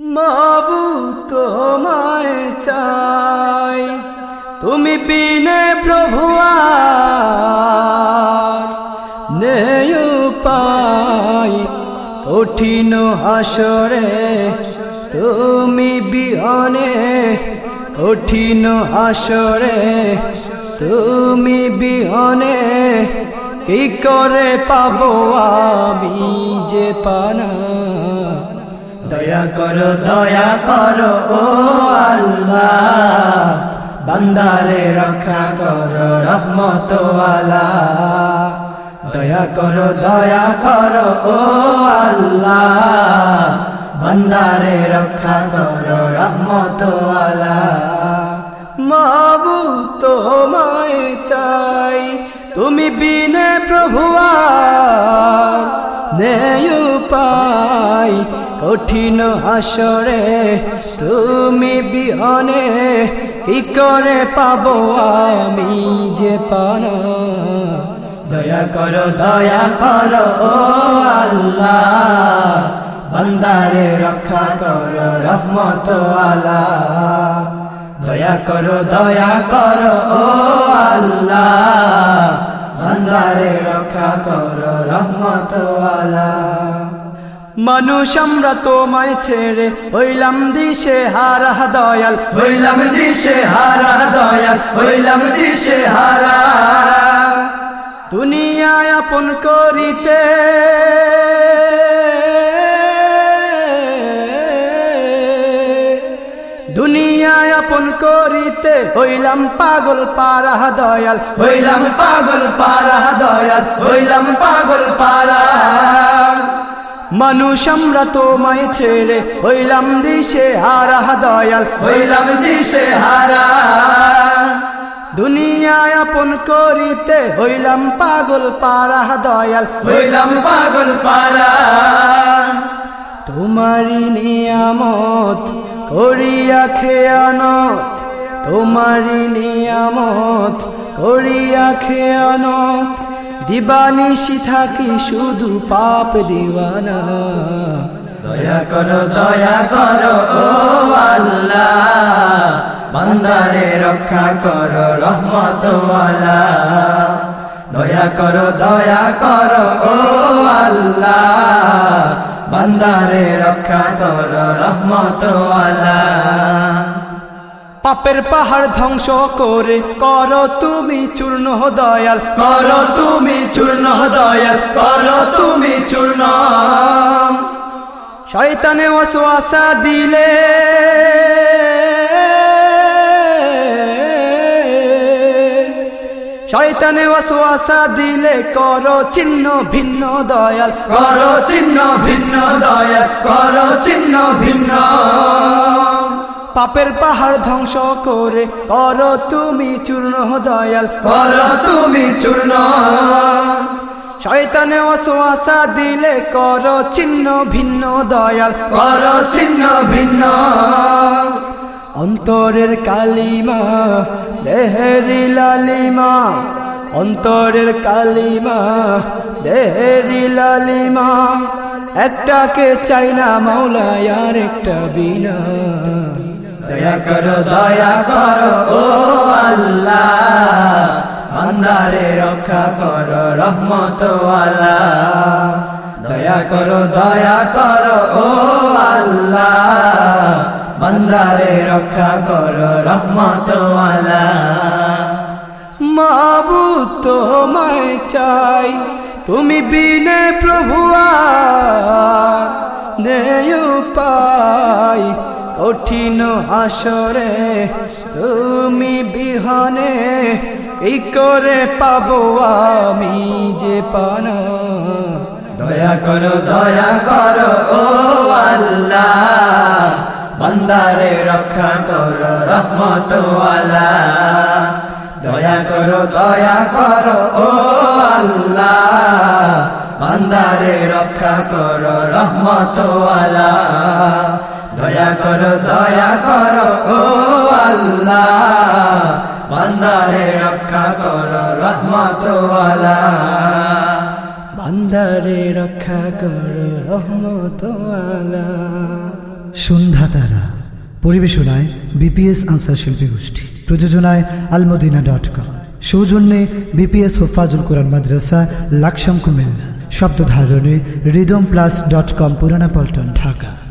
মাবু তোমায় চাই। তুমি বিনে প্রভু নেই পাই কঠিন হাসরে তুমি বিহনে। কঠিন হাসরে তুমি বিহনে। কি করে পাবো আমি যে পানা? দয়া করো দয়া করো, ও আল্লাহ। বান্দারে রক্ষা করো, রহমতওয়ালা। দয়া করো দয়া করো, ও আল্লাহ। বান্দারে রক্ষা করো, রহমতওয়ালা। মাবু তোমায় চাই। তুমি বিনে প্রভুয়া কঠিন হাসরে তুমি বিহনে কি করে পাবো আমি যে পানা? দয়া করো দয়া করো, ও আল্লাহ। বন্দারে রক্ষা করো, রহমত আলা দয়া করো দয়া করো, ও আল্লাহ। বন্দারে রক্ষা করো, রহমত আলা মানুষ আমরা তোমায় ছেড়ে হইলাম দিশে হারা দয়াল। হইলাম দিশে হারা দয়াল। হইলাম দিশে হারা দুনিয়ায় আপন করিতে দুনিয়ায় আপন করিতে হইলাম পাগল পারা দয়াল। হইলাম পাগল পারা দয়াল। হইলাম পাগল পারা মানুষ আমরা তোমায় ছেড়ে হইলাম দিশে হারা দয়াল, হইলাম দিশে হারা। দুনিয়ায় আপন করিতে হইলাম পাগল পারা দয়াল, হইলাম পাগল পারা। তোমারি নিয়ামত করিয়া খেয়ানত তোমারি নিয়ামত করিয়া খেয়ানত। দিবানিশি থাকি শুধু পাপ দিওয়ানা। দয়া করো দয়া করো, ও আল্লাহ। বান্দারে রক্ষা করো রহমতওয়ালা দয়া করো দয়া করো, ও আল্লাহ। বান্দারে রক্ষা করো রহমতওয়ালা পাপের পাহাড় ধ্বংস করে। করো তুমি চূর্ণ দয়াল, করো তুমি চূর্ণ দয়াল, করো তুমি চূর্ণ। শয়তানে ওয়াসওয়াসা দিলে। শয়তানে ওয়াসওয়াসা দিলে করো চিহ্ন ভিন্ন দয়াল, করো চিহ্ন ভিন্ন দয়াল, করো চিহ্ন ভিন্ন। পাপের পাহাড় ধ্বংস করে। করো তুমি চূর্ণ দয়াল, করো তুমি চূর্ণ। শয়তানে অসোয়াশা দিলে কর চিহ্ন ভিন্ন দয়াল, করো চিহ্ন ভিন্ন। অন্তরের কালিমা দেহেরি লালিমা, অন্তরের কালিমা দেহেরি লালিমা। একটাকে চাই না মাওলায় আর একটা বিনা। করো, দয়া করো, ও আল্লাহ। বান্দারে রক্ষা করো রহমতওয়ালা দয়া করো দয়া করো, ও আল্লাহ। বান্দারে রক্ষা করো রহমতওয়ালা মাবু তোমায় চাই, তুমি বিনে প্রভুয়া নেই পাই কঠিন হাসরে তুমি বিহনে এই করে পাবো আমি যে পানা? দয়া করো দয়া করো, ও আল্লাহ। বন্দারে রক্ষা করো রহমতওয়ালা দয়া করো দয়া করো, ও আল্লাহ। বান্দারে রক্ষা করো রহমতওয়ালা দয়া করো দয়া করো, ও আল্লাহ। বান্দারে রক্ষা করো, রহমতওয়ালা। বান্দারে রক্ষা করো, রহমতওয়ালা। সন্ধ্যা তারা পরিবেশনায় বিপিএস আনসার শিল্পী গোষ্ঠী। প্রযোজনায় আলমদিনা ডট কম। সৌজন্যে বিপিএস হোফাজুল কোরআন মাদ্রাসা, লাকসাম কুমিল্লা। শব্দ ধারণে rhythm plus dot com, Purana Paltan, Dhaka.